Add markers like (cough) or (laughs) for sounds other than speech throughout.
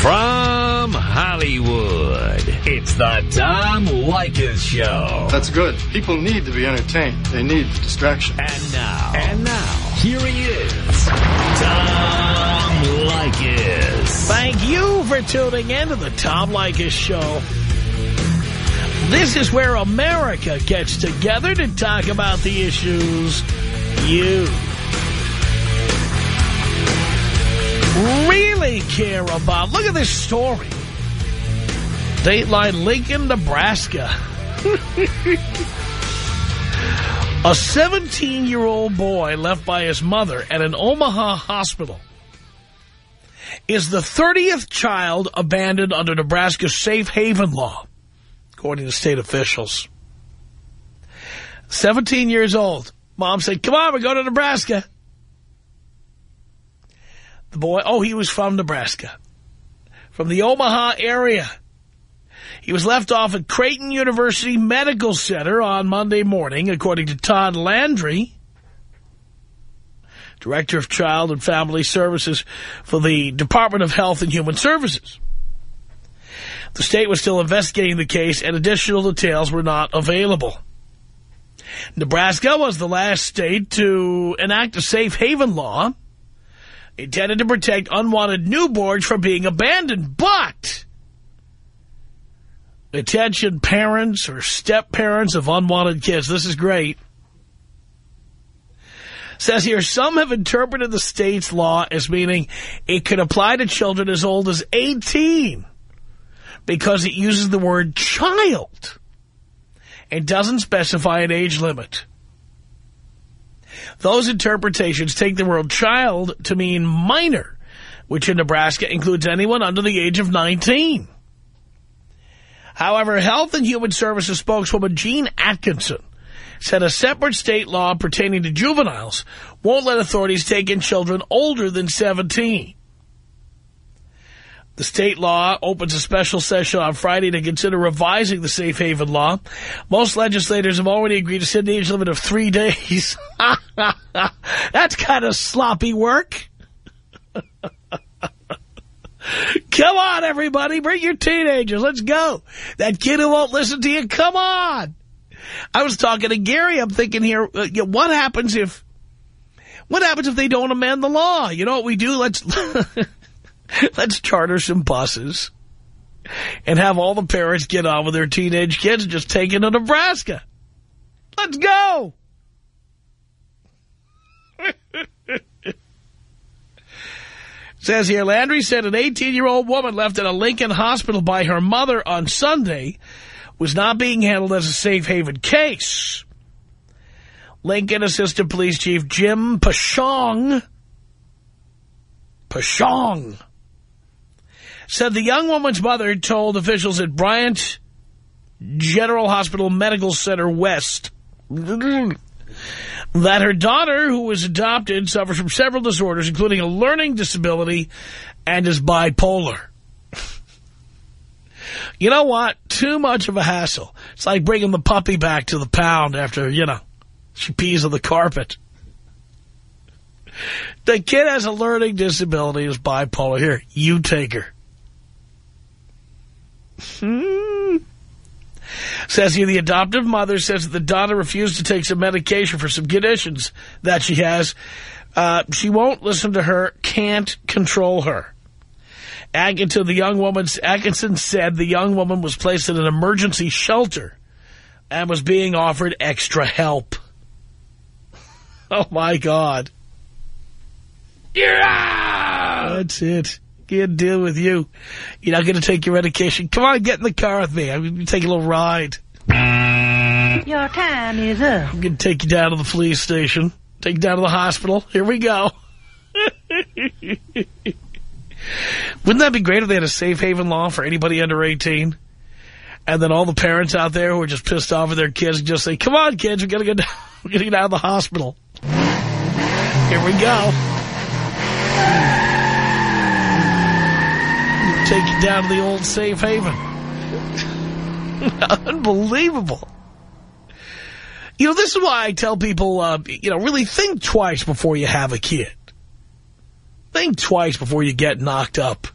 From Hollywood, it's the Tom Leykis Show. That's good. People need to be entertained. They need distraction. And now, and now, here he is, Tom Leykis. Thank you for tuning in to the Tom Leykis Show. This is where America gets together to talk about the issues you really care about. Look at this story. Dateline Lincoln, Nebraska. (laughs) A 17-year-old boy left by his mother at an Omaha hospital is the 30th child abandoned under Nebraska's safe haven law, according to state officials. 17 years old. Mom said, come on, we go to Nebraska. The boy, oh, he was from Nebraska, from the Omaha area. He was left off at Creighton University Medical Center on Monday morning, according to Todd Landry, Director of Child and Family Services for the Department of Health and Human Services. The state was still investigating the case and additional details were not available. Nebraska was the last state to enact a safe haven law intended to protect unwanted newborns from being abandoned. But, attention parents or step-parents of unwanted kids, this is great. Says here, some have interpreted the state's law as meaning it could apply to children as old as 18 because it uses the word child and doesn't specify an age limit. Those interpretations take the word child to mean minor, which in Nebraska includes anyone under the age of 19. However, Health and Human Services spokeswoman Jean Atkinson said a separate state law pertaining to juveniles won't let authorities take in children older than 17. The state law opens a special session on Friday to consider revising the safe haven law. Most legislators have already agreed to set an age limit of three days. (laughs) That's kind of sloppy work. (laughs) come on, everybody. Bring your teenagers. Let's go. That kid who won't listen to you, come on. I was talking to Gary. I'm thinking here, uh, what happens if, what happens if they don't amend the law? You know what we do? Let's, (laughs) (laughs) let's charter some buses and have all the parents get on with their teenage kids and just take it to Nebraska. Let's go. (laughs) Says here, Landry said an 18-year-old woman left at a Lincoln hospital by her mother on Sunday was not being handled as a safe haven case. Lincoln Assistant Police Chief Jim Peschong, Peschong, said the young woman's mother told officials at Bryant General Hospital Medical Center West that her daughter, who was adopted, suffers from several disorders, including a learning disability and is bipolar. You know what? Too much of a hassle. It's like bringing the puppy back to the pound after, you know, she pees on the carpet. The kid has a learning disability, is bipolar. Here, you take her. Hmm. Says here, the adoptive mother says that the daughter refused to take some medication for some conditions that she has. Uh, she won't listen to her, can't control her. Atkinson, the young woman, Atkinson said the young woman was placed in an emergency shelter and was being offered extra help. (laughs) Oh, my God. Yeah! That's it. Can't deal with you. You're not going to take your medication. Come on, get in the car with me. I'm going to take a little ride. Your time is up. I'm going to take you down to the police station. Take you down to the hospital. Here we go. (laughs) Wouldn't that be great if they had a safe haven law for anybody under 18? And then all the parents out there who are just pissed off at their kids just say, come on, kids, we got to get down, (laughs) we got to get out of the hospital. Here we go. Take you down to the old safe haven. (laughs) Unbelievable. You know, this is why I tell people, uh, you know, really think twice before you have a kid. Think twice before you get knocked up.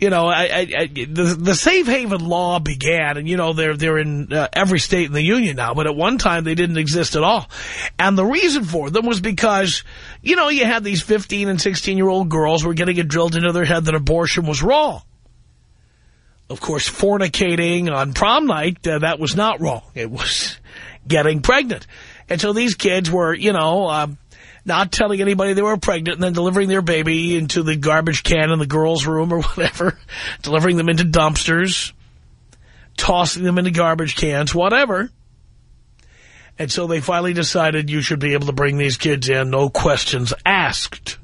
You know, I, I, I, the, the safe haven law began, and, you know, they're, they're in uh, every state in the union now, but at one time they didn't exist at all. And the reason for them was because, you know, you had these 15 and 16-year-old girls were getting it drilled into their head that abortion was wrong. Of course, fornicating on prom night, uh, that was not wrong. It was getting pregnant. And so these kids were, you know, um, not telling anybody they were pregnant and then delivering their baby into the garbage can in the girls' room or (laughs) whatever, delivering them into dumpsters, tossing them into garbage cans, whatever. And so they finally decided you should be able to bring these kids in, no questions asked.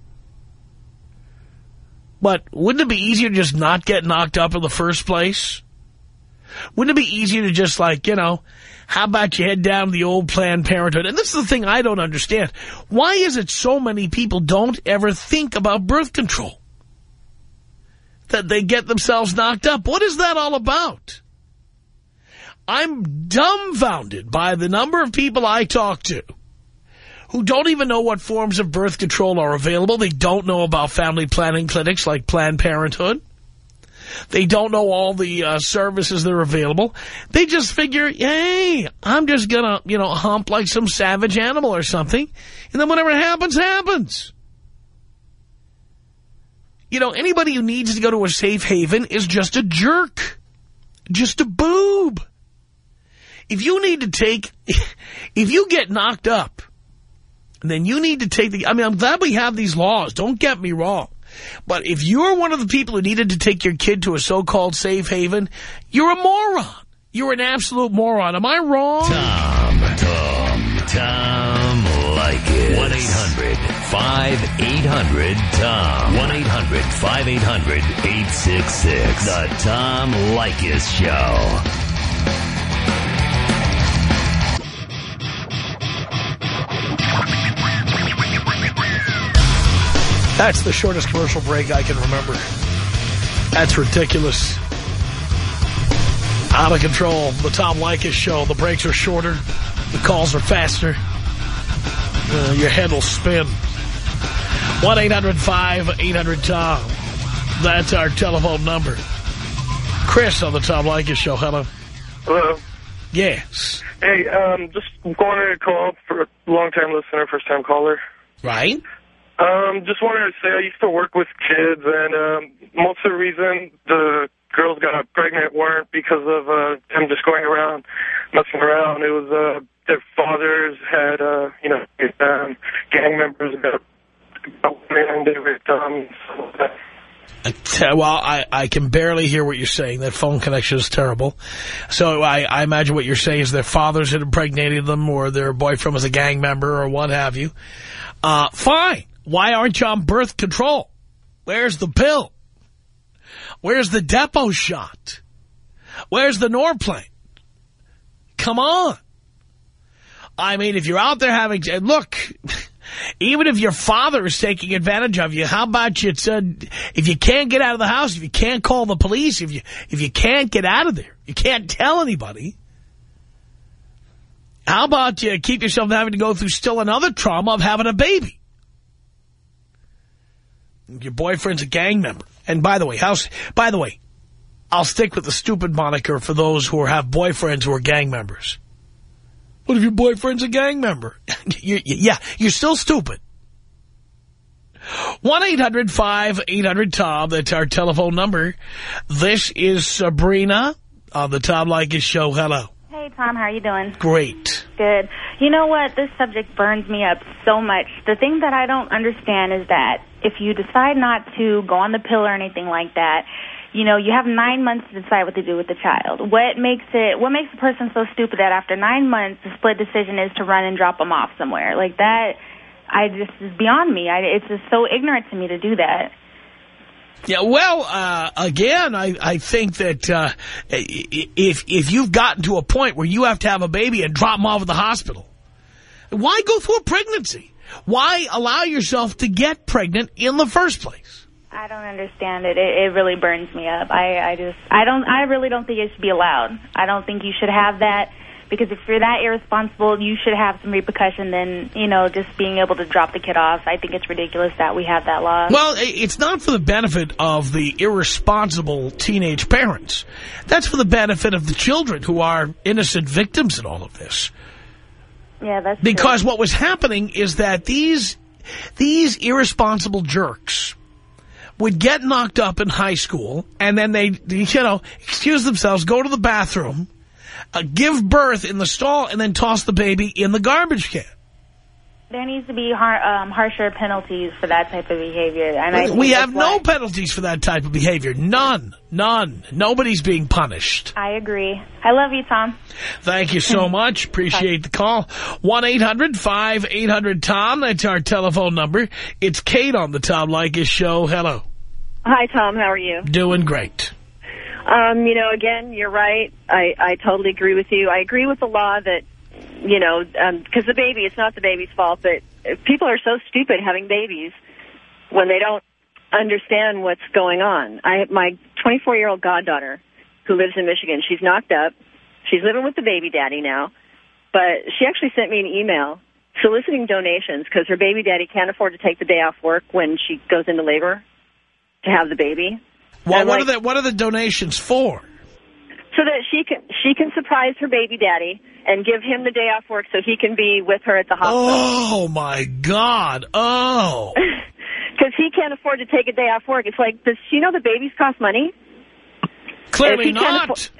But wouldn't it be easier to just not get knocked up in the first place? Wouldn't it be easier to just like, you know, how about you head down to the old Planned Parenthood? And this is the thing I don't understand. Why is it so many people don't ever think about birth control? That they get themselves knocked up. What is that all about? I'm dumbfounded by the number of people I talk to who don't even know what forms of birth control are available. They don't know about family planning clinics like Planned Parenthood. They don't know all the uh, services that are available. They just figure, hey, I'm just going to, you know, hump like some savage animal or something. And then whatever happens, happens. You know, anybody who needs to go to a safe haven is just a jerk. Just a boob. If you need to take, (laughs) if you get knocked up, then you need to take the, I mean, I'm glad we have these laws. Don't get me wrong. But if you're one of the people who needed to take your kid to a so-called safe haven, you're a moron. You're an absolute moron. Am I wrong? Tom, Tom, Tom Leykis. 1-800-5800-TOM. 1-800-5800-866. The Tom Leykis Show. That's the shortest commercial break I can remember. That's ridiculous. Out of control. The Tom Leykis show. The breaks are shorter. The calls are faster. Uh, your head will spin. 1-800-5800-TOM. That's our telephone number. Chris on the Tom Leykis show. Hello. Hello. Yes. Hey, um, just wanted to call for a long-time listener, first-time caller. Right? Um, just wanted to say I used to work with kids, and um, most of the reason the girls got pregnant weren't because of uh, them just going around messing around. It was uh, their fathers had, uh, you know, um, gang members got um, Well, I, I can barely hear what you're saying. That phone connection is terrible. So I, I imagine what you're saying is their fathers had impregnated them or their boyfriend was a gang member or what have you. Uh, fine. Why aren't you on birth control? Where's the pill? Where's the Depo shot? Where's the Norplant? Come on. I mean, if you're out there having... Look, (laughs) even if your father is taking advantage of you, how about you... Uh, if you can't get out of the house, if you can't call the police, if you, if you can't get out of there, you can't tell anybody... How about you keep yourself having to go through still another trauma of having a baby? Your boyfriend's a gang member. And by the way, how's, by the way, I'll stick with the stupid moniker for those who have boyfriends who are gang members. What if your boyfriend's a gang member? (laughs) you, yeah, you're still stupid. 1-800-5800-TOM. That's our telephone number. This is Sabrina on the Tom Leykis Show. Hello. Hey, Tom. How are you doing? Great. Good. You know what? This subject burns me up so much. The thing that I don't understand is that if you decide not to go on the pill or anything like that, you know, you have nine months to decide what to do with the child. What makes it? What makes a person so stupid that after nine months, the split decision is to run and drop them off somewhere like that? I just is beyond me. I, it's just so ignorant to me to do that. Yeah, well, uh, again, I, I think that uh, if if you've gotten to a point where you have to have a baby and drop them off at the hospital, why go through a pregnancy? Why allow yourself to get pregnant in the first place? I don't understand it. It, it really burns me up. I, I just, I don't, I really don't think it should be allowed. I don't think you should have that Because if you're that irresponsible, you should have some repercussion than, you know, just being able to drop the kid off. I think it's ridiculous that we have that law. Well, it's not for the benefit of the irresponsible teenage parents. That's for the benefit of the children who are innocent victims in all of this. yeah, that's Because true. what was happening is that these these irresponsible jerks would get knocked up in high school, and then they, you know, excuse themselves, go to the bathroom, uh, give birth in the stall, and then toss the baby in the garbage can. there needs to be har um, harsher penalties for that type of behavior. And I we have no why- penalties for that type of behavior. None. None. Nobody's being punished. I agree. I love you, Tom. Thank you so (laughs) much. Appreciate the call. 1-800-5800-TOM. That's our telephone number. It's Kate on the Tom Leykis Show. Hello. Hi, Tom. How are you? Doing great. Um, you know, again, you're right. I, I totally agree with you. I agree with the law that, you know, because the baby, it's not the baby's fault, but people are so stupid having babies when they don't understand what's going on. I My 24-year-old goddaughter who lives in Michigan, she's knocked up. She's living with the baby daddy now. But she actually sent me an email soliciting donations because her baby daddy can't afford to take the day off work when she goes into labor to have the baby. Well, And, what, like- are the, what are the donations for? so that she can she can surprise her baby daddy and give him the day off work so he can be with her at the hospital Oh, my God. Oh. (laughs) because he can't afford to take a day off work. It's like, does she know the babies cost money? Clearly not.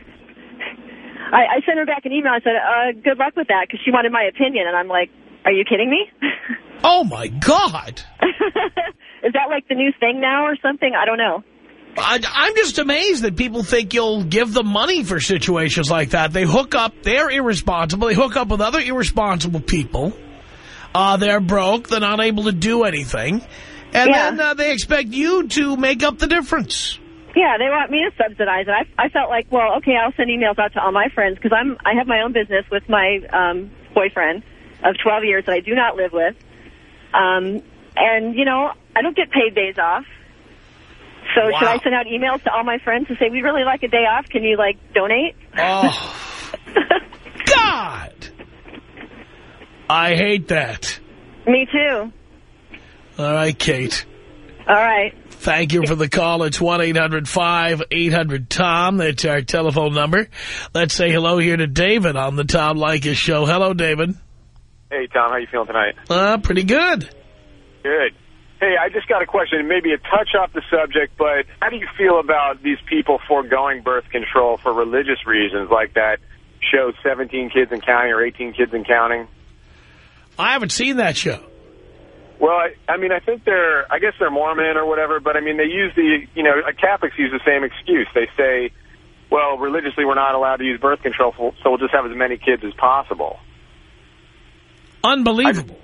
I, I sent her back an email. I said, uh, good luck with that because she wanted my opinion, and I'm like, are you kidding me? Oh, my God. (laughs) Is that like the new thing now or something? I don't know. I, I'm just amazed that people think you'll give them money for situations like that. They hook up, they're irresponsible, they hook up with other irresponsible people. Uh, they're broke, they're not able to do anything. And Yeah. then uh, they expect you to make up the difference. Yeah, they want me to subsidize it. I, I felt like, well, okay, I'll send emails out to all my friends because I'm I have my own business with my um, boyfriend of 12 years that I do not live with. Um, and, you know, I don't get paid days off. So Wow. should I send out emails to all my friends to say, we'd really like a day off. Can you, like, donate? Oh, (laughs) God! I hate that. Me too. All right, Kate. All right. Thank you for the call. It's 1-800-5800-TOM. That's our telephone number. Let's say hello here to David on the Tom Leykis Show. Hello, David. Hey, Tom, how you feeling tonight? Uh, pretty good. Good. Hey, I just got a question, maybe a touch off the subject, but how do you feel about these people foregoing birth control for religious reasons, like that show 17 kids and counting or 18 kids and counting? I haven't seen that show. Well, I, I mean, I think they're, I guess they're Mormon or whatever, but I mean, they use the, you know, uh, Catholics use the same excuse. They say, well, religiously we're not allowed to use birth control, so we'll just have as many kids as possible. Unbelievable.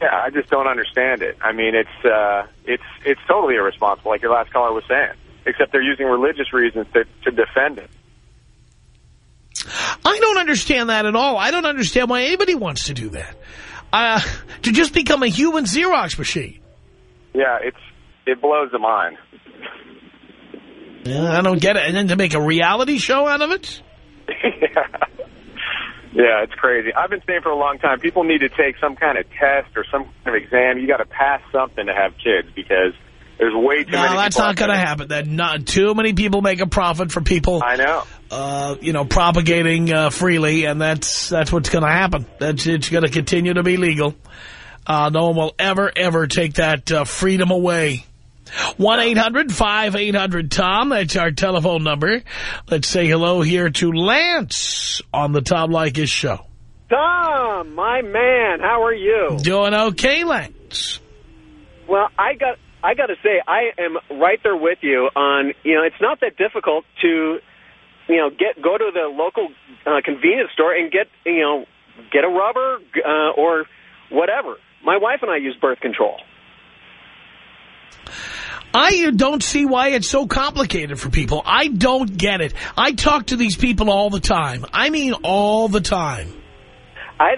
Yeah, I just don't understand it. I mean, it's uh, it's it's totally irresponsible, like your last caller was saying. Except they're using religious reasons to to defend it. I don't understand that at all. I don't understand why anybody wants to do that. Uh, to just become a human Xerox machine. Yeah, it's it blows the mind. Yeah, I don't get it. And then to make a reality show out of it? yeah. (laughs) yeah, it's crazy. I've been saying for a long time, people need to take some kind of test or some kind of exam. You got to pass something to have kids because there's way too No, many. that's not going to happen. That not too many people make a profit for people. I know. Uh, you know, propagating uh, freely, and that's that's what's going to happen. That's it's going to continue to be legal. Uh, no one will ever ever take that uh, freedom away. One eight hundred five eight hundred Tom. That's our telephone number. Let's say hello here to Lance on the Tom Leykis show. Tom, my man, how are you? Doing okay, Lance. Well, I got I got to say I am right there with you on, you know, it's not that difficult to you know, get go to the local uh, convenience store and get, you know, get a rubber uh, or whatever. My wife and I use birth control. I don't see why it's so complicated for people. I don't get it. I talk to these people all the time. I mean all the time. I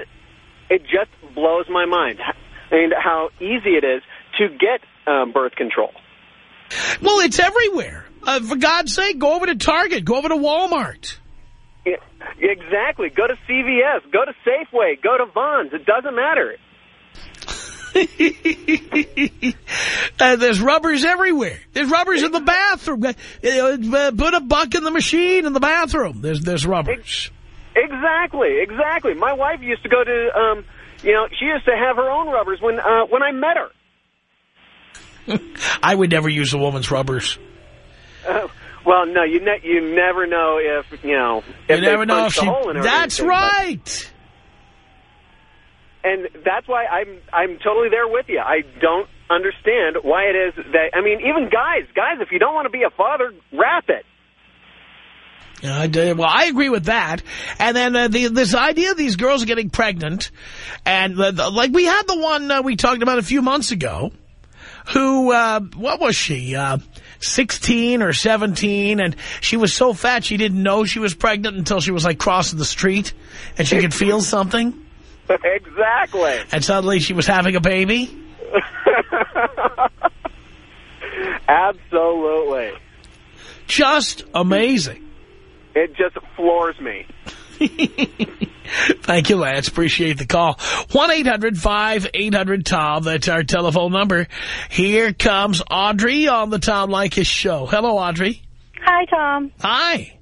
it just blows my mind. I mean, how easy it is to get um, birth control. Well, it's everywhere. Uh, for God's sake, go over to Target. Go over to Walmart. Yeah, Exactly. Go to CVS. Go to Safeway. Go to Vons. It doesn't matter. (laughs) Uh, there's rubbers everywhere. There's rubbers in the bathroom. Uh, uh, Put a buck in the machine in the bathroom. There's there's rubbers. Exactly. Exactly. My wife used to go to, um, you know, she used to have her own rubbers when uh, when I met her. (laughs) I would never use a woman's rubbers. Uh, well, no, you ne you never know if you know. You if never they know if she... hole in her That's right. And that's why I'm I'm totally there with you. I don't understand why it is that I mean, even guys, guys, if you don't want to be a father, wrap it. Did. Well, I agree with that. And then uh, the, this idea of these girls getting pregnant, and the, like we had the one uh, we talked about a few months ago, who, uh, what was she, uh, 16 or 17, and she was so fat she didn't know she was pregnant until she was like crossing the street, and she could feel something, (laughs) exactly. and suddenly she was having a baby. (laughs) Absolutely. Just amazing. It just floors me. (laughs) Thank you, Lance. Appreciate the call. 1-800-5800-TOM. That's our telephone number. Here comes Audrey on the Tom Leykis show. Hello, Audrey. Hi, Tom. Hi.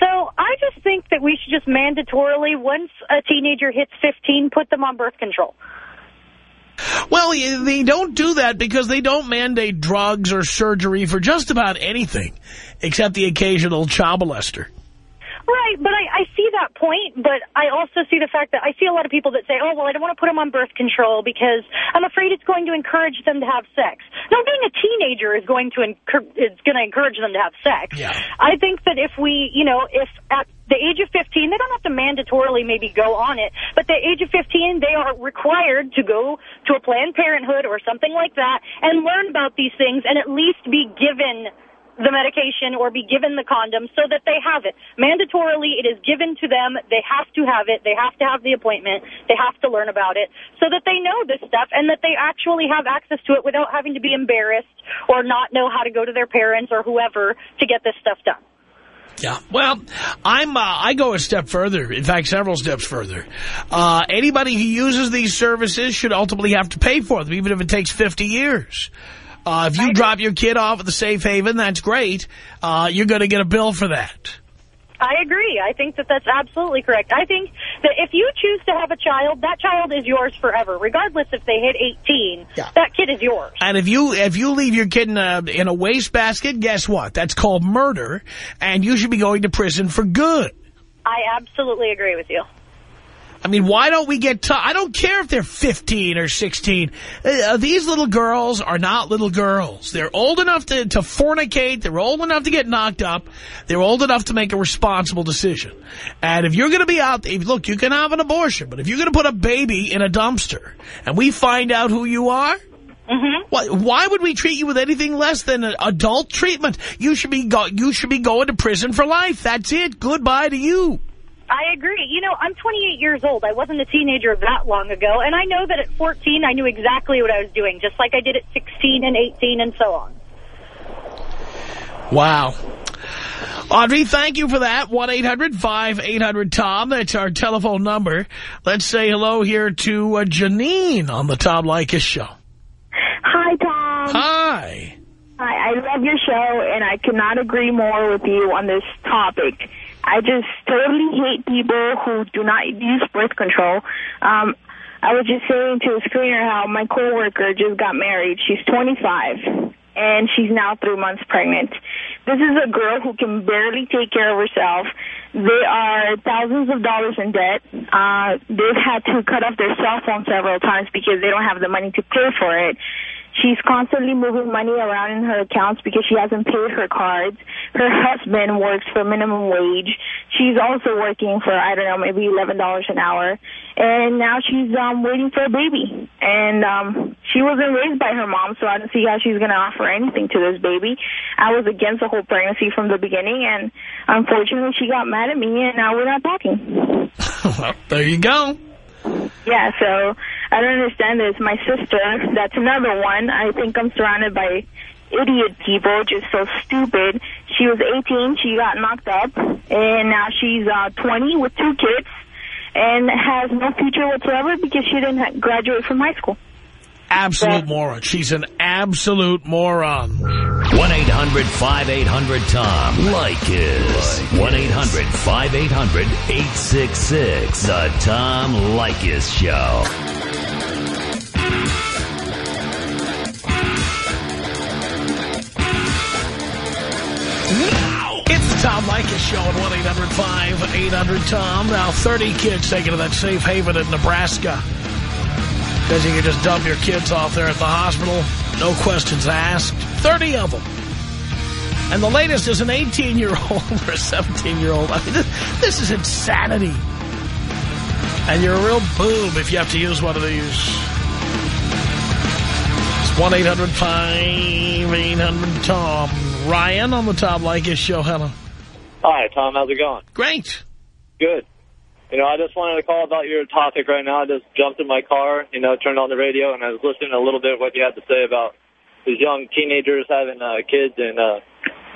So I just think that we should just mandatorily, once a teenager hits 15, put them on birth control. Well, they don't do that because they don't mandate drugs or surgery for just about anything except the occasional child molester. Right, but I, I see that point, but I also see the fact that I see a lot of people that say, oh, well, I don't want to put them on birth control because I'm afraid it's going to encourage them to have sex. Now, being a teenager is going to encourage, going to encourage them to have sex. Yeah. I think that if we, you know, if at the age of 15, they don't have to mandatorily maybe go on it, but at the age of 15, they are required to go to a Planned Parenthood or something like that and learn about these things and at least be given the medication or be given the condom so that they have it. Mandatorily, it is given to them. They have to have it. They have to have the appointment. They have to learn about it so that they know this stuff and that they actually have access to it without having to be embarrassed or not know how to go to their parents or whoever to get this stuff done. Yeah. Well, I'm uh, I go a step further. In fact, several steps further. Uh, anybody who uses these services should ultimately have to pay for them, even if it takes 50 years. Uh, if you drop your kid off at the safe haven, that's great. Uh, you're going to get a bill for that. I agree. I think that that's absolutely correct. I think that if you choose to have a child, that child is yours forever, regardless if they hit 18. Yeah. That kid is yours. And if you if you leave your kid in a, in a wastebasket, guess what? That's called murder, and you should be going to prison for good. I absolutely agree with you. I mean, why don't we get to I don't care if they're 15 or 16. Uh, these little girls are not little girls. They're old enough to, to fornicate. They're old enough to get knocked up. They're old enough to make a responsible decision. And if you're going to be out, if, look, you can have an abortion, but if you're going to put a baby in a dumpster and we find out who you are, Mm-hmm. why, why would we treat you with anything less than an adult treatment? You should be go, you should be going to prison for life. That's it. Goodbye to you. I agree. You know, I'm 28 years old. I wasn't a teenager that long ago, and I know that at 14 I knew exactly what I was doing, just like I did at 16 and 18 and so on. Wow. Audrey, thank you for that. 1-800-5800-TOM. That's our telephone number. Let's say hello here to uh, Janine on the Tom Leykis show. Hi, Tom. Hi. Hi, I love your show, and I cannot agree more with you on this topic. I just totally hate people who do not use birth control. Um, I was just saying to a screener how my coworker just got married. She's 25, and she's now three months pregnant. This is a girl who can barely take care of herself. They are thousands of dollars in debt. Uh, they've had to cut off their cell phone several times because they don't have the money to pay for it. She's constantly moving money around in her accounts because she hasn't paid her cards. Her husband works for minimum wage. She's also working for, I don't know, maybe $11 an hour. And now she's um, waiting for a baby. And um, she wasn't raised by her mom, so I don't see how she's going to offer anything to this baby. I was against the whole pregnancy from the beginning, and unfortunately she got mad at me, and now we're not talking. (laughs) well, there you go. Yeah, so I don't understand this. My sister, that's another one. I think I'm surrounded by idiot people, just so stupid. she was 18. She got knocked up, and now she's uh, 20 with two kids, and has no future whatsoever because she didn't graduate from high school. Absolute moron. She's an absolute moron. 1-800-5800-TOM. Leykis. 1-800-5800-866. The Tom Leykis Show. Tom Leykis Show at 1-800-5800-TOM. Now 30 kids taken to that safe haven in Nebraska. Because you can just dump your kids off there at the hospital. No questions asked. 30 of them. And the latest is an 18-year-old (laughs) or a 17-year-old. I mean, this, this is insanity. And you're a real boob if you have to use one of these. It's 1-800-5800-TOM. Ryan on the Tom Leykis show. Hello. Hi, Tom. How's it going? Great. Good. You know, I just wanted to call about your topic right now. I just jumped in my car, you know, turned on the radio, and I was listening a little bit what you had to say about these young teenagers having uh, kids and, uh,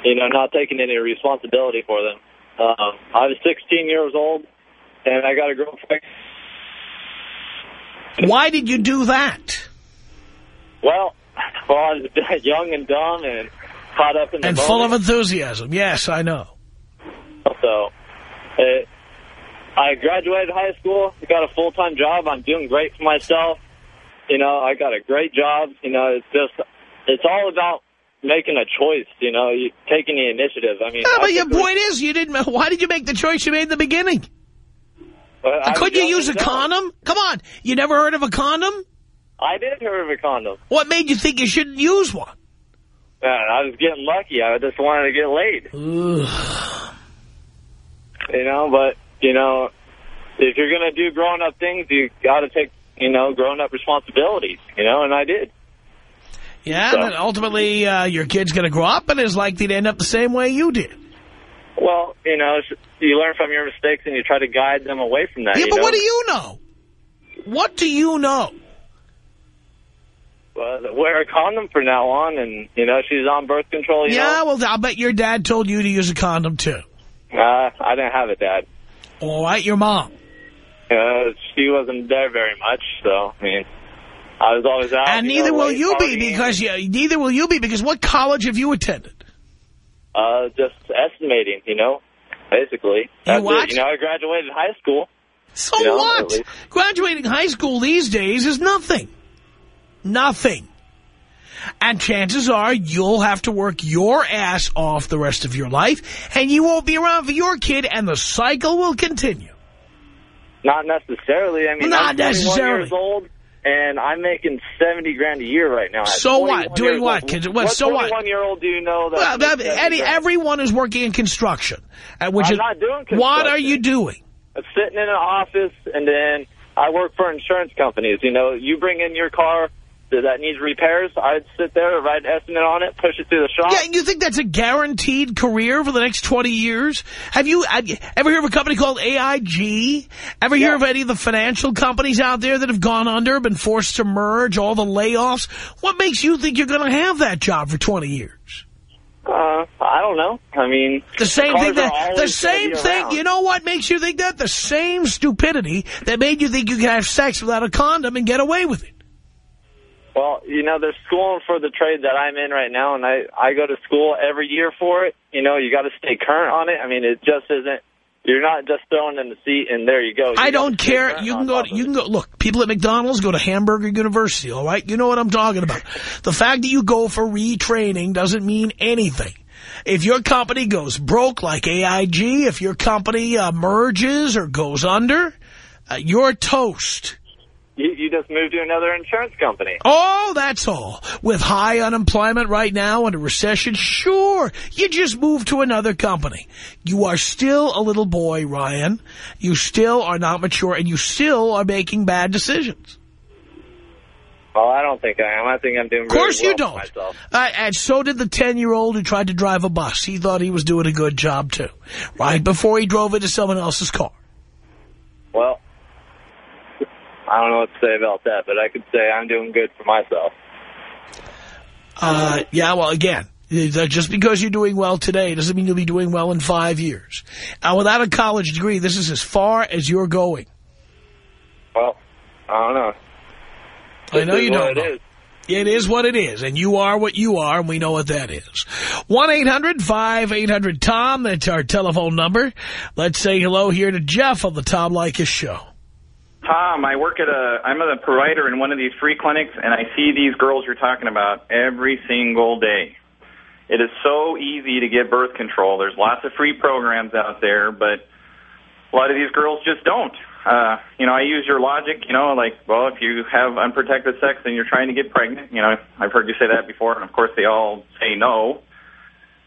you know, not taking any responsibility for them. Um, I was 16 years old, and I got a girlfriend. Why did you do that? Well, (laughs) well, I was (laughs) young and dumb and caught up in the And moment. full of enthusiasm. Yes, I know. So, it, I graduated high school, got a full-time job. I'm doing great for myself. You know, I got a great job. You know, it's just, it's all about making a choice, you know, you, taking the initiative. I mean, but your point is, you didn't. (laughs) Why did you make the choice you made in the beginning? Could you use a condom? Come on, you never heard of a condom? I did hear of a condom. What made you think you shouldn't use one? Man, I was getting lucky. I just wanted to get laid. You know, but, you know, if you're going to do grown-up things, you got to take, you know, grown-up responsibilities, you know, and I did. Yeah, So- and ultimately uh, your kid's going to grow up and is likely to end up the same way you did. Well, you know, you learn from your mistakes and you try to guide them away from that. Yeah, but know? what do you know? What do you know? Well, wear a condom from now on, and, you know, she's on birth control, you yeah, know. well, I'll bet your dad told you to use a condom, too. Uh, I didn't have a dad. All right, your mom. Uh, she wasn't there very much, so, I mean, I was always out. And neither know, will you be because you, neither will you be because what college have you attended? Uh, just estimating, you know, basically. That's what? It. You know, I graduated high school. So You know, what? Graduating high school these days is nothing. Nothing. And chances are you'll have to work your ass off the rest of your life, and you won't be around for your kid, and the cycle will continue. Not necessarily. I mean, Not I'm necessarily. years old, and I'm making 70 grand a year right now. So what? Doing what, kids? What- What so what? 21-year-old do you know that... Well, that- 70 Eddie, everyone is working in construction. uh, Which I'm is, not doing construction. What are you doing? I'm sitting in an office, and then I work for insurance companies. You know, you bring in your car that needs repairs, I'd sit there, write an estimate on it, push it through the shop. Yeah, you think that's a guaranteed career for the next 20 years? Have you ever heard of a company called AIG? Ever hear of any of the financial companies out there that have gone under, been forced to merge, all the layoffs? What makes you think you're going to have that job for 20 years? Uh, I don't know. I mean, The same thing that, the same thing, you know what makes you think that? The same stupidity that made you think you could have sex without a condom and get away with it. Well, you know, there's schooling for the trade that I'm in right now, and I, I go to school every year for it. You know, you got to stay current on it. I mean, it just isn't, you're not just throwing in the seat and there you go. You I don't care. You can go. To, you can go. Look, people at McDonald's go to Hamburger University. All right, you know what I'm talking about. The fact that you go for retraining doesn't mean anything. If your company goes broke like AIG, if your company uh, merges or goes under, uh, you're toast. You, you just moved to another insurance company. Oh, that's all. With high unemployment right now and a recession, sure, you just moved to another company. You are still a little boy, Ryan. You still are not mature, and you still are making bad decisions. Well, I don't think I am. I think I'm doing Of course really you well for don't. Uh, and so did the 10-year-old who tried to drive a bus. He thought he was doing a good job, too. Right before he drove into someone else's car. Well, I don't know what to say about that, but I could say I'm doing good for myself. Uh, yeah, well, again, Just because you're doing well today doesn't mean you'll be doing well in five years. And without a college degree, this is as far as you're going. Well, I don't know. I know you don't it know. is. It is what it is, and you are what you are, and we know what that is. 1-800-5800-TOM, that's our telephone number. Let's say hello here to Jeff on the Tom Leykis Show. Tom, I work at a, I'm a provider in one of these free clinics, and I see these girls you're talking about every single day. It is so easy to get birth control. There's lots of free programs out there, but a lot of these girls just don't. Uh, you know, I use your logic, you know, like, well, if you have unprotected sex and you're trying to get pregnant, you know, I've heard you say that before, and of course they all say no.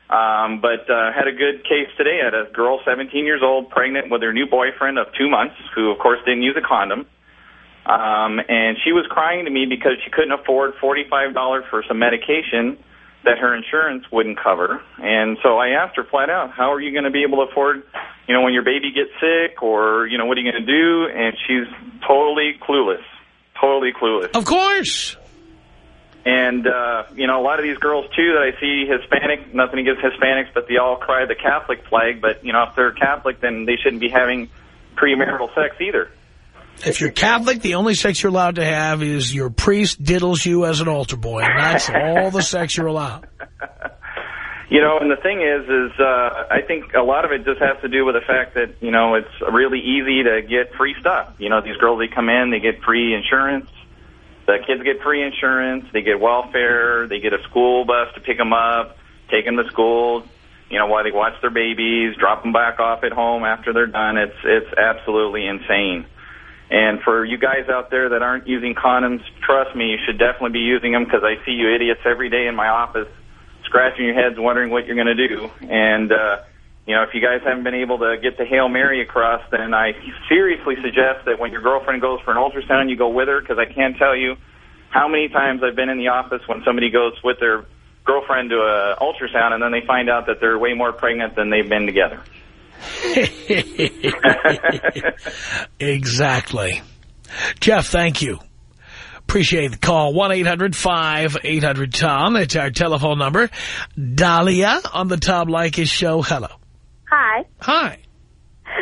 Um, but uh, had a good case today. I had a girl, 17 years old, pregnant with her new boyfriend of two months, who of course didn't use a condom. Um, and she was crying to me because she couldn't afford $45 for some medication that her insurance wouldn't cover. And so I asked her flat out, how are you going to be able to afford, you know, when your baby gets sick or, you know, what are you going to do? And she's totally clueless, totally clueless. Of course. And, uh, you know, a lot of these girls, too, that I see Hispanic, nothing against Hispanics, but they all cry the Catholic flag. But, you know, if they're Catholic, then they shouldn't be having premarital sex either. If you're Catholic, the only sex you're allowed to have is your priest diddles you as an altar boy. And that's (laughs) all the sex you're allowed. You know, and the thing is, is uh, I think a lot of it just has to do with the fact that, you know, it's really easy to get free stuff. You know, these girls, they come in, they get free insurance. The kids get free insurance. They get welfare. They get a school bus to pick them up, take them to school, you know, while they watch their babies, drop them back off at home after they're done. It's, it's absolutely insane. And for you guys out there that aren't using condoms, trust me, you should definitely be using them because I see you idiots every day in my office scratching your heads wondering what you're going to do. And, uh, you know, if you guys haven't been able to get the Hail Mary across, then I seriously suggest that when your girlfriend goes for an ultrasound, you go with her because I can't tell you how many times I've been in the office when somebody goes with their girlfriend to an ultrasound and then they find out that they're way more pregnant than they've been together. (laughs) exactly. Jeff, thank you. Appreciate the call. 1-800-5800-TOM. It's our telephone number. Dahlia on the Tom Leykis show. Hello. Hi. Hi.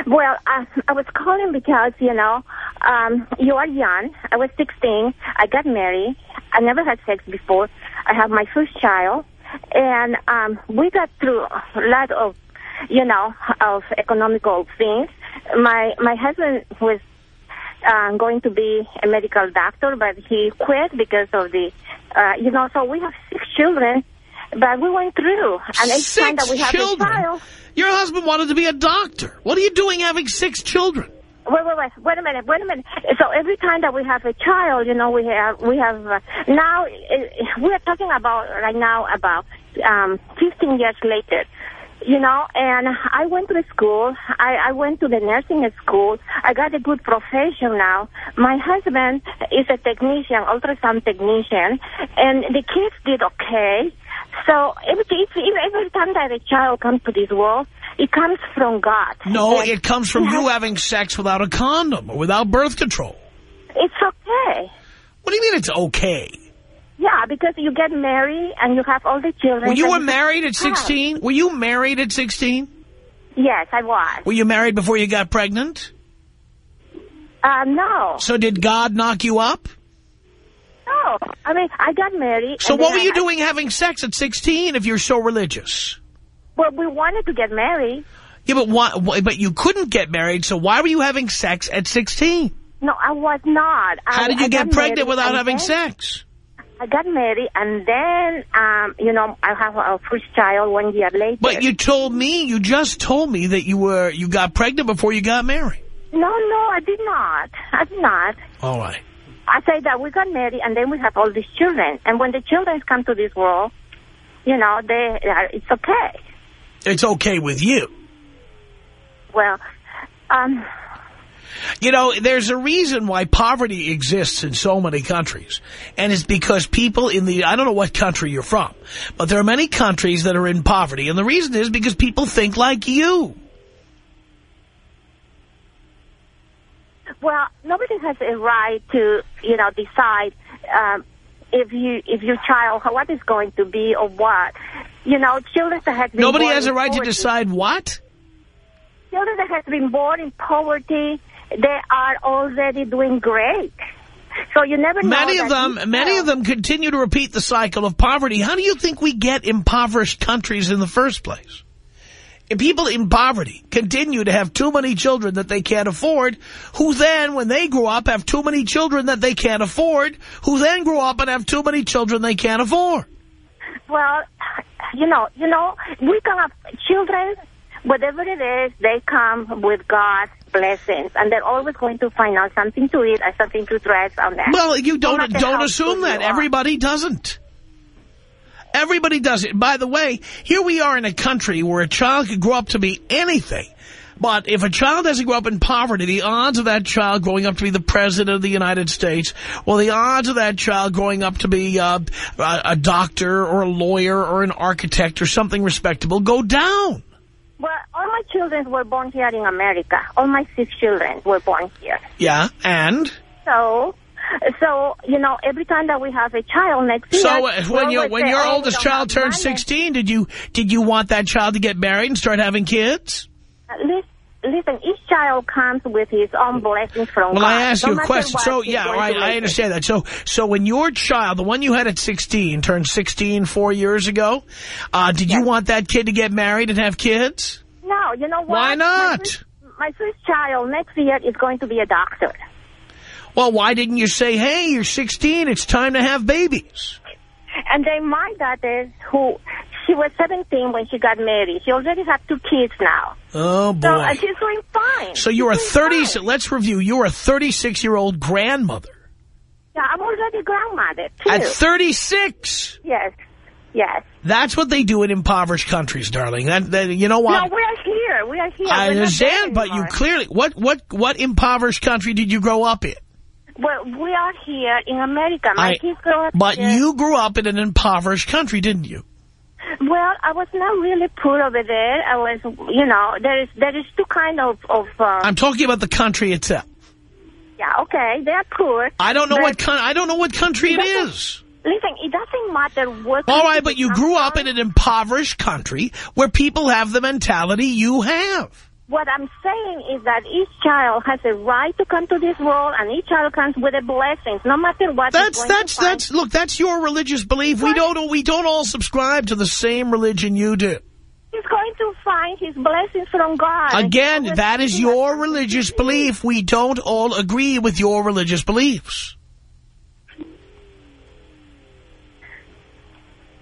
Well, uh, I was calling because, you know, um, you are young. I was 16. I got married. I never had sex before. I have my first child. And um, we got through a lot of, you know, of economical things. My my husband was uh, going to be a medical doctor, but he quit because of the, uh, you know, so we have six children, but we went through. And each time that we have children? a child, Your husband wanted to be a doctor. What are you doing having six children? Wait, wait, wait, wait a minute, wait a minute. So every time that we have a child, you know, we have, we have, uh, now, uh, we are talking about, right now, about um, 15 years later, you know, and I went to school, I, I went to the nursing school, I got a good profession now. My husband is a technician, ultrasound technician, and the kids did okay. So every, every time that a child comes to this world, it comes from God. No, it comes from you having sex without a condom or without birth control. It's okay. What do you mean it's okay? Yeah, because you get married and you have all the children. When you were married at have. 16? Were you married at 16? Yes, I was. Were you married before you got pregnant? Uh, no. So did God knock you up? No. I mean, I got married. So what were you I- doing having sex at 16 if you're so religious? Well, we wanted to get married. Yeah, but why, but you couldn't get married, so why were you having sex at 16? No, I was not. I, How did you I get pregnant without having then- sex? I got married, and then, um, you know, I have a first child one year later. But you told me, you just told me that you were you got pregnant before you got married. No, no, I did not. I did not. All right. I say that we got married, and then we have all these children. And when the children come to this world, you know, they are, it's okay. It's okay with you. Well, um, You know, there's a reason why poverty exists in so many countries. And it's because people in the, I don't know what country you're from, but there are many countries that are in poverty. And the reason is because people think like you. Well, nobody has a right to, you know, decide um, if you if your child what is going to be or what. you know, children that have been Nobody has a right to decide what? Children that have been born in poverty, they are already doing great. So you never know. Many of them, many of them continue to repeat the cycle of poverty. How do you think we get impoverished countries in the first place? People in poverty continue to have too many children that they can't afford, who then, when they grow up, have too many children that they can't afford, who then grow up and have too many children they can't afford. Well, you know, you know, we can have children, whatever it is, they come with God's blessings, and they're always going to find out something to eat and something to dress on that. Well, you don't don't assume that. Everybody doesn't. Everybody does it. By the way, here we are in a country where a child could grow up to be anything. But if a child doesn't grow up in poverty, the odds of that child growing up to be the president of the United States, well, the odds of that child growing up to be uh, a, a doctor or a lawyer or an architect or something respectable go down. Well, all my children were born here in America. All my six children were born here. Yeah, and So, so you know, every time that we have a child next year, so uh, when your when say, your "Oh, oldest child turned 16, did you did you want that child to get married and start having kids? Listen, listen, each child comes with his own blessings from Well, God. I asked No you a question. So, yeah, right, I it. understand that. So, so when your child, the one you had at 16, turned 16 four years ago, uh, did you want that kid to get married and have kids? No, you know what? Why My not? first, my first child next year is going to be a doctor. Well, why didn't you say, hey, you're 16, it's time to have babies? And then my daughter, who she was 17 when she got married, she already has two kids now. Oh, So boy. uh, she's doing fine. So you're a 30, let's review, you're a 36-year-old grandmother. Yeah, I'm already grandmother too. At 36, Yes, yes. that's what they do in impoverished countries, darling. That, that You know what? No, we are here. We are here. I We're understand, but you clearly, what, what, what impoverished country did you grow up in? Well, we are here in America. My I- kids grow up But here. you grew up in an impoverished country, didn't you? Well, I was not really poor over there. I was, you know, there is there is two kind of of. Uh, I'm talking about the country itself. yeah, okay, they are poor. I don't know what I don't know what country it is. Listen, it doesn't matter what. All right, but you grew up in an impoverished country where people have the mentality you have. What I'm saying is that each child has a right to come to this world, and each child comes with a blessing, no matter what. That's going to that's that's look, that's your religious belief. We don't we don't all subscribe to the same religion you do. He's going to find his blessings from God. Again, that is your religious belief. We don't all agree with your religious beliefs.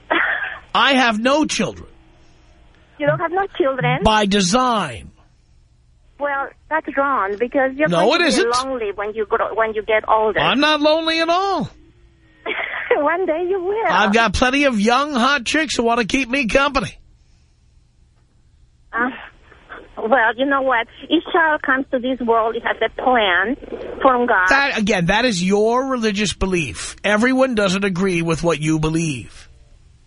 (laughs) I have no children You don't have no children. by design. Well, that's wrong because you're No, going it to isn't. lonely when you grow, when you get older. I'm not lonely at all. (laughs) One day you will. I've got plenty of young, hot chicks who want to keep me company. Uh, well, you know what? Each child comes to this world. It has a plan from God. That, again, that is your religious belief. Everyone doesn't agree with what you believe.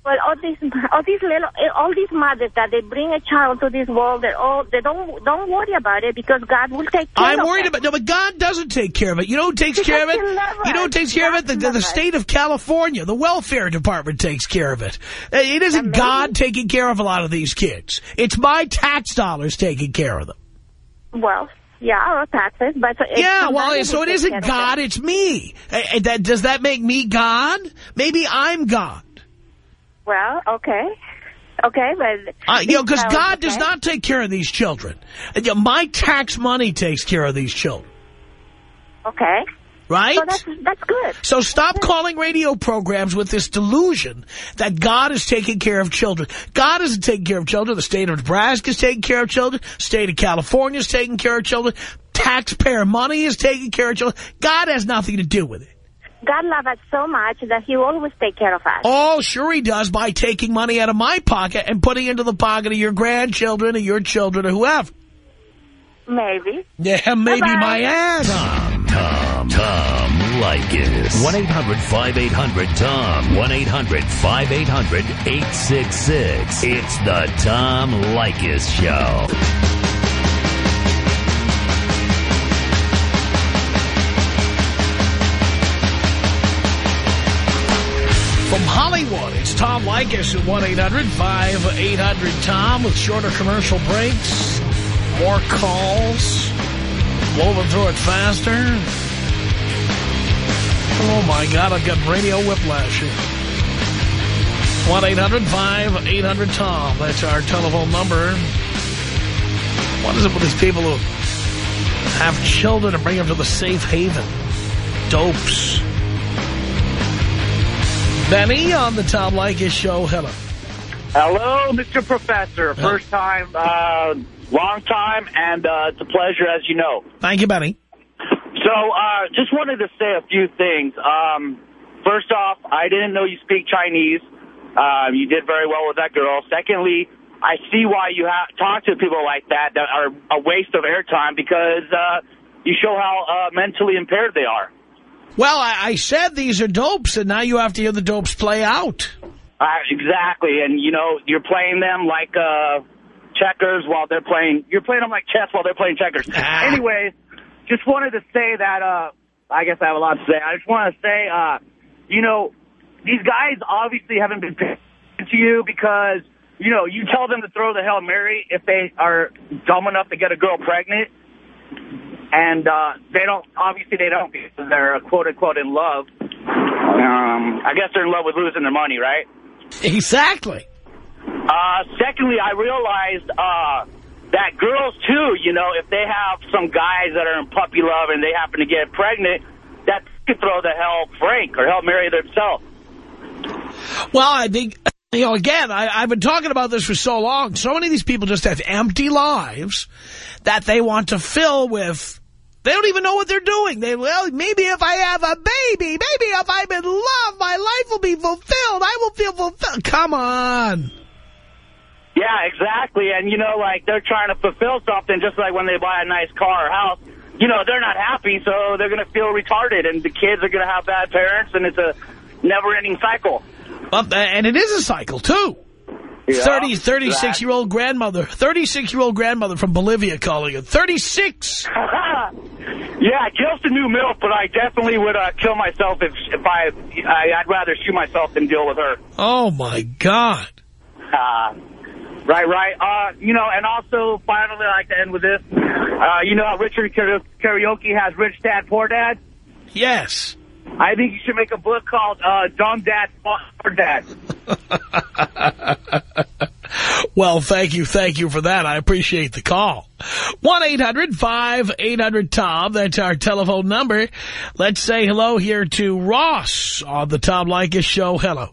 Well, all these, all these little, eh, all these mothers that they bring a child to this world, they all, they don't, don't worry about it because God will take care of it. I'm of worried about, no, but God doesn't take care of it. You know who takes Because care of it? You know who takes care of it? The, the, the state of California, the welfare department takes care of it. Uh, It isn't God taking care of a lot of these kids. It's my tax dollars taking care of them. Well, yeah, our taxes, but it's Yeah, well, so it isn't God, them. it's me. Eh, that, does that make me God? Maybe I'm God. Well, okay, okay, but Uh, you know, because God does not take care of these children. My tax money takes care of these children, okay, right? so that's that's good. So stop calling radio programs with this delusion that God is taking care of children. God isn't taking care of children. The state of Nebraska is taking care of children. state of California is taking care of children. Taxpayer money is taking care of children. God has nothing to do with it. God loves us so much that He will always take care of us. Oh, sure he does by taking money out of my pocket and putting it into the pocket of your grandchildren or your children or whoever. Maybe. Yeah, maybe Bye-bye. my ass. Tom, Tom, Tom Leykis. 1-800-5800-TOM. 1-800-5800-866. It's the Tom Leykis Show. From Hollywood, it's Tom Leykis at 1-800-5800-TOM with shorter commercial breaks, more calls, woven through it faster. Oh, my God, I've got radio whiplash here. 1-800-5800-TOM. That's our telephone number. What is it with these people who have children and bring them to the safe haven? Dopes. Benny on the Tom Leykis show. Hello. Hello, Mr. Professor. First time, uh, long time, and uh, it's a pleasure, as you know. Thank you, Benny. So, uh, just wanted to say a few things. Um, first off, I didn't know you speak Chinese. Uh, you did very well with that girl. Secondly, I see why you talk to people like that that are a waste of airtime because uh, you show how uh, mentally impaired they are. Well, I, I said these are dopes, and now you have to hear the dopes play out. Uh, exactly, and you know you're playing them like uh, checkers while they're playing. You're playing them like chess while they're playing checkers. Ah. Anyways, just wanted to say that. Uh, I guess I have a lot to say. I just want to say, uh, you know, these guys obviously haven't been paying to you because you know you tell them to throw the hail mary if they are dumb enough to get a girl pregnant, and uh, they don't. Obviously, they don't because they're quote unquote in love. Um, I guess they're in love with losing their money, right? Exactly. Uh, secondly, I realized uh, that girls, too, you know, if they have some guys that are in puppy love and they happen to get pregnant, that could throw the hell Frank or hell Mary themselves. Well, I think, you know, again, I, I've been talking about this for so long. So many of these people just have empty lives that they want to fill with. They don't even know what they're doing. They, well, maybe if I have a baby, maybe if I'm in love, my life will be fulfilled. I will feel fulfilled. Come on. Yeah, exactly. And, you know, like, they're trying to fulfill something just like when they buy a nice car or house. You know, they're not happy, so they're going to feel retarded, and the kids are going to have bad parents, and it's a never-ending cycle. Well, and it is a cycle, too. Yeah, 30, 36-year-old grandmother, 36-year-old grandmother from Bolivia calling (laughs) it. 36. yeah, guilt's the new milk, but I definitely would uh, kill myself if if I, I I'd rather shoot myself than deal with her. Oh, my God. Uh, right, right. Uh, you know, and also finally, I'd like to end with this. Uh, you know how Richard Karaoke has Rich Dad, Poor Dad? Yes. I think you should make a book called uh, Dumb Dad, Poor Dad. (laughs) Well, thank you, thank you for that. I appreciate the call. 1-800-5800-TOM, that's our telephone number. Let's say hello here to Ross on the Tom Leykis show. Hello.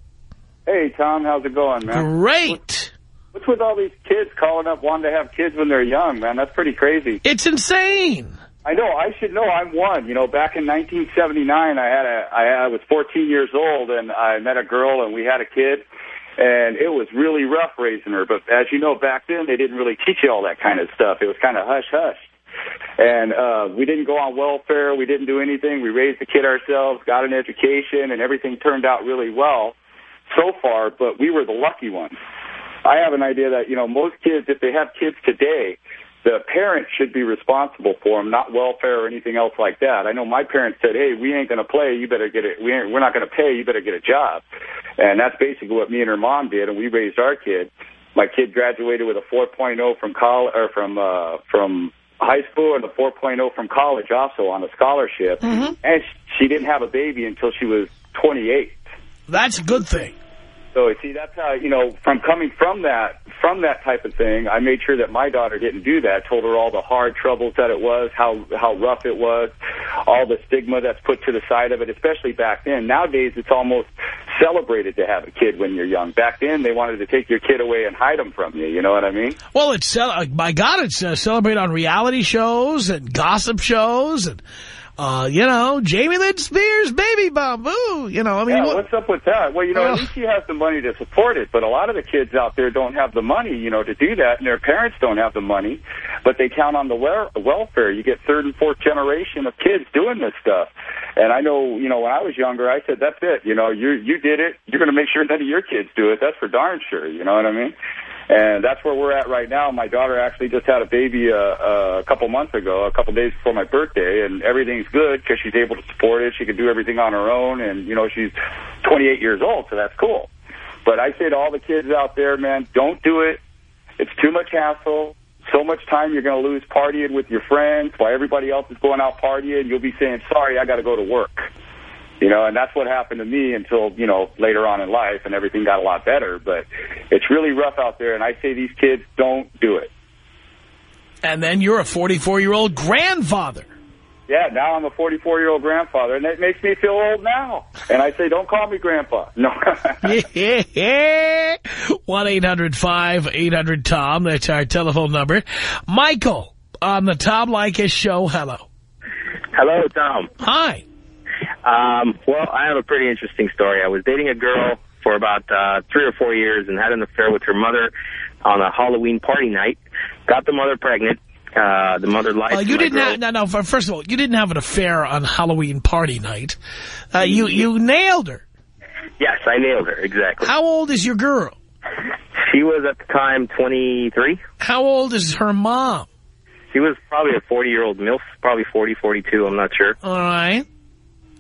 Hey, Tom, how's it going, man? Great. What's with all these kids calling up wanting to have kids when they're young, man? That's pretty crazy. It's insane. I know. I should know. I'm one. You know, back in 1979, I had a, I, I was 14 years old, and I met a girl, and we had a kid, and it was really rough raising her. But as you know, back then they didn't really teach you all that kind of stuff. It was kind of hush hush. And uh, we didn't go on welfare. We didn't do anything. We raised the kid ourselves, got an education, and everything turned out really well so far. But we were the lucky ones. I have an idea that you know most kids, if they have kids today, the parents should be responsible for them, not welfare or anything else like that. I know my parents said, "Hey, we ain't going to play. You better get it. We ain't, we're not going to pay. You better get a job." And that's basically what me and her mom did, and we raised our kid. My kid graduated with a 4.0 from college or from uh, from high school and a 4.0 from college, also on a scholarship. Mhm. And she didn't have a baby until she was 28. That's a good thing. So see, that's how you know from coming from that from that type of thing. I made sure that my daughter didn't do that. Told her all the hard troubles that it was, how how rough it was, all the stigma that's put to the side of it, especially back then. Nowadays, it's almost celebrated to have a kid when you're young. Back then, they wanted to take your kid away and hide them from you. You know what I mean? Well, it's, uh, my God, it's uh, celebrate on reality shows and gossip shows and, uh, you know, Jamie Lynn Spears, baby bump, ooh, you know, I mean, yeah, what- what's up with that? Well, you know, at least she has the money to support it, but a lot of the kids out there don't have the money, you know, to do that, and their parents don't have the money, but they count on the wel- welfare. You get third and fourth generation of kids doing this stuff. And I know, you know, when I was younger, I said, that's it, you know, you you did it. You're going to make sure none of your kids do it. That's for darn sure, you know what I mean? And that's where we're at right now. My daughter actually just had a baby uh, uh, a couple months ago, a couple days before my birthday, and everything's good because she's able to support it. She can do everything on her own, and, you know, she's 28 years old, so that's cool. But I say to all the kids out there, man, don't do it. It's too much hassle. So much time you're going to lose partying with your friends while everybody else is going out partying. You'll be saying, sorry, I got to go to work. You know, and that's what happened to me until, you know, later on in life and everything got a lot better. But it's really rough out there, and I say these kids don't do it. And then you're a 44-year-old grandfather. Yeah, now I'm a 44-year-old grandfather, and it makes me feel old now. And I say, don't call me grandpa. (laughs) No. (laughs) 1-800-5800-TOM. That's our telephone number. Michael on the Tom Leykis show. Hello. Hello, Tom. Hi. Um, well, I have a pretty interesting story. I was dating a girl for about uh, three or four years and had an affair with her mother on a Halloween party night. Got the mother pregnant. Uh, the mother lied you didn't have, no, no, first of all, you didn't have an affair on Halloween party night. Uh, you, you nailed her. Yes, I nailed her, exactly. How old is your girl? She was at the time 23. How old is her mom? She was probably a 40-year-old MILF, probably 40, 42, I'm not sure. All right.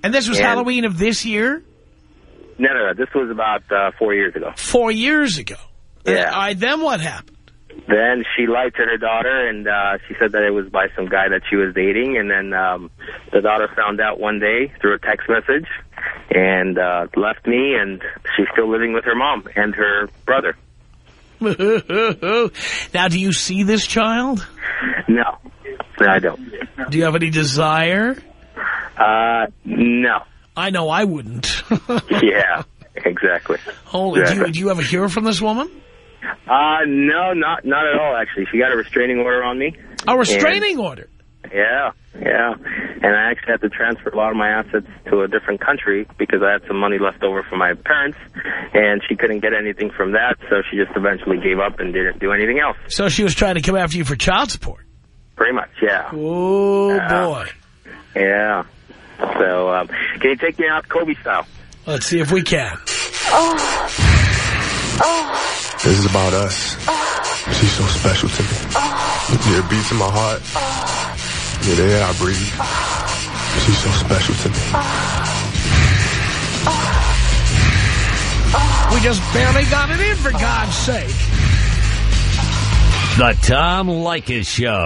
And this was And- Halloween of this year? No, no, no, this was about uh, four years ago. Four years ago. Yeah. Right, then what happened? Then she lied to her daughter, and uh, she said that it was by some guy that she was dating. And then um, the daughter found out one day through a text message and uh, left me, and she's still living with her mom and her brother. (laughs) now, do you see this child? No, no, I don't. Do you have any desire? Uh, no. I know I wouldn't. (laughs) yeah, exactly. Holy, do, you, do you ever hear from this woman? Uh, no, not not at all. Actually, she got a restraining order on me. A restraining order? Yeah, yeah. And I actually had to transfer a lot of my assets to a different country because I had some money left over from my parents, and she couldn't get anything from that, so she just eventually gave up and didn't do anything else. So she was trying to come after you for child support. Pretty much, yeah. Oh, boy. Yeah. So, um, can you take me out Kobe style? Let's see if we can. Oh Oh. This is about us. She's so special to me. Yeah, it beats in my heart. Yeah, the air I breathe. She's so special to me. We just barely got it in, for God's sake. The Tom Leykis Show.